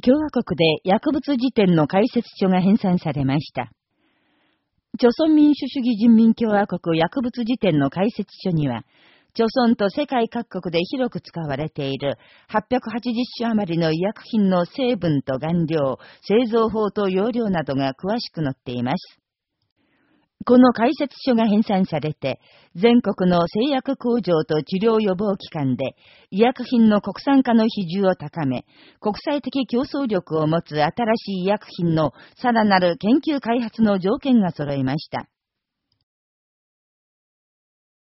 共和国で薬物辞典の解説書が編纂されました。朝鮮民主主義人民共和国薬物辞典の解説書には、朝鮮と世界各国で広く使われている880種余りの医薬品の成分と顔料、製造法と容量などが詳しく載っています。この解説書が編纂されて、全国の製薬工場と治療予防機関で、医薬品の国産化の比重を高め、国際的競争力を持つ新しい医薬品のさらなる研究開発の条件が揃いました。